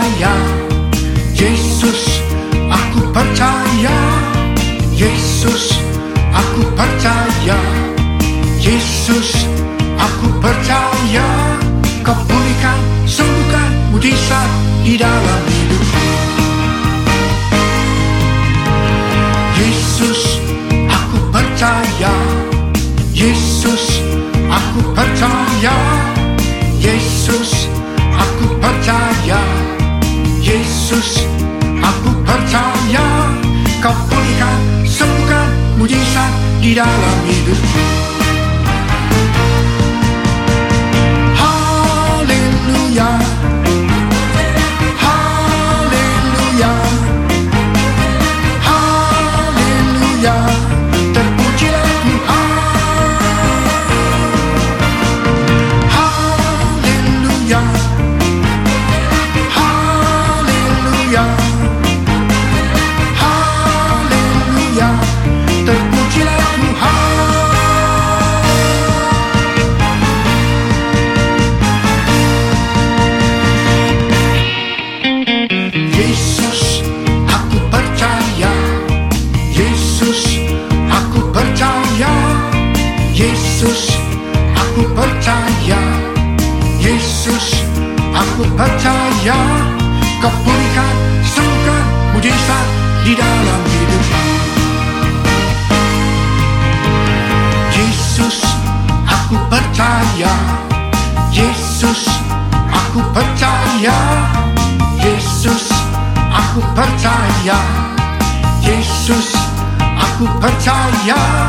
percaya. Yesus aku percaya. Yesus aku percaya. Yesus aku percaya. Kau pulihkan sembuhkan mujizat di dalam hidupku Yesus aku percaya. Yesus aku percaya. Yesus aku percaya. Yesus, aku percaya. Kau pulihkan, mujizat di dalam hidupku. Yesus, aku percaya. Yesus, aku percaya. Yesus, aku percaya. Yesus, aku percaya.